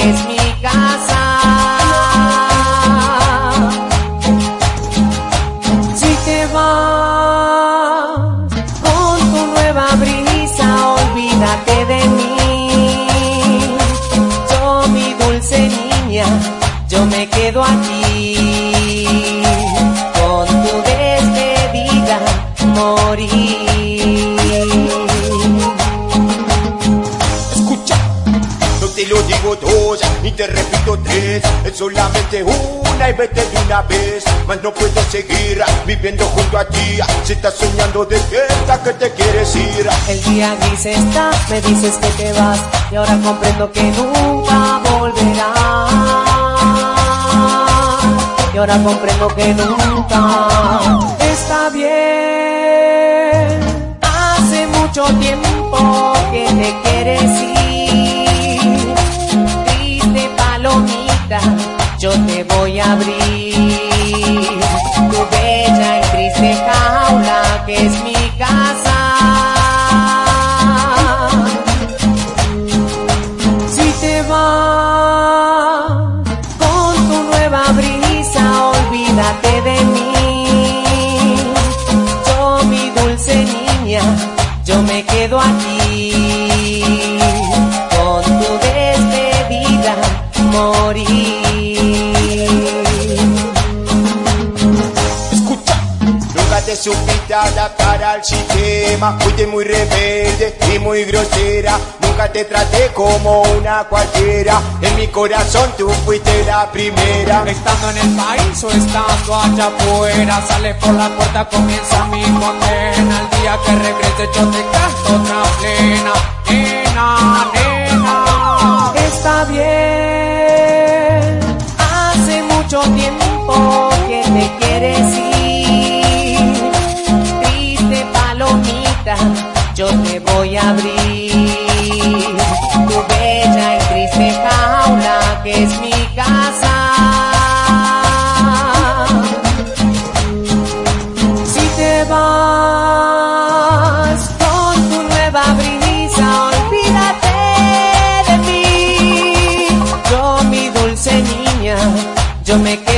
es mi casa. No puedo seguir viviendo junto a ti. Si estás soñando de fiesta que te quieres ir. El día gris está, me dices que te vas y ahora comprendo que nunca volverás. Y ahora comprendo que nunca está bien. Hace mucho tiempo te voy a abrir tu bella y triste jaula que es mi casa. Si te vas con tu nueva brisa, olvídate de mí. Yo, mi dulce niña, yo me quedo aquí. Con tu despedida, morir. Te supiste adaptar al sistema. Fuiste muy rebelde y muy grosera. Nunca te traté como una cualquiera. En mi corazón tú fuiste la primera. Estando en el país o estando allá afuera. Sale por la puerta, comienza mi condena. El día que regrese yo te canto otra plena. Nena, nena. Está bien. Yo me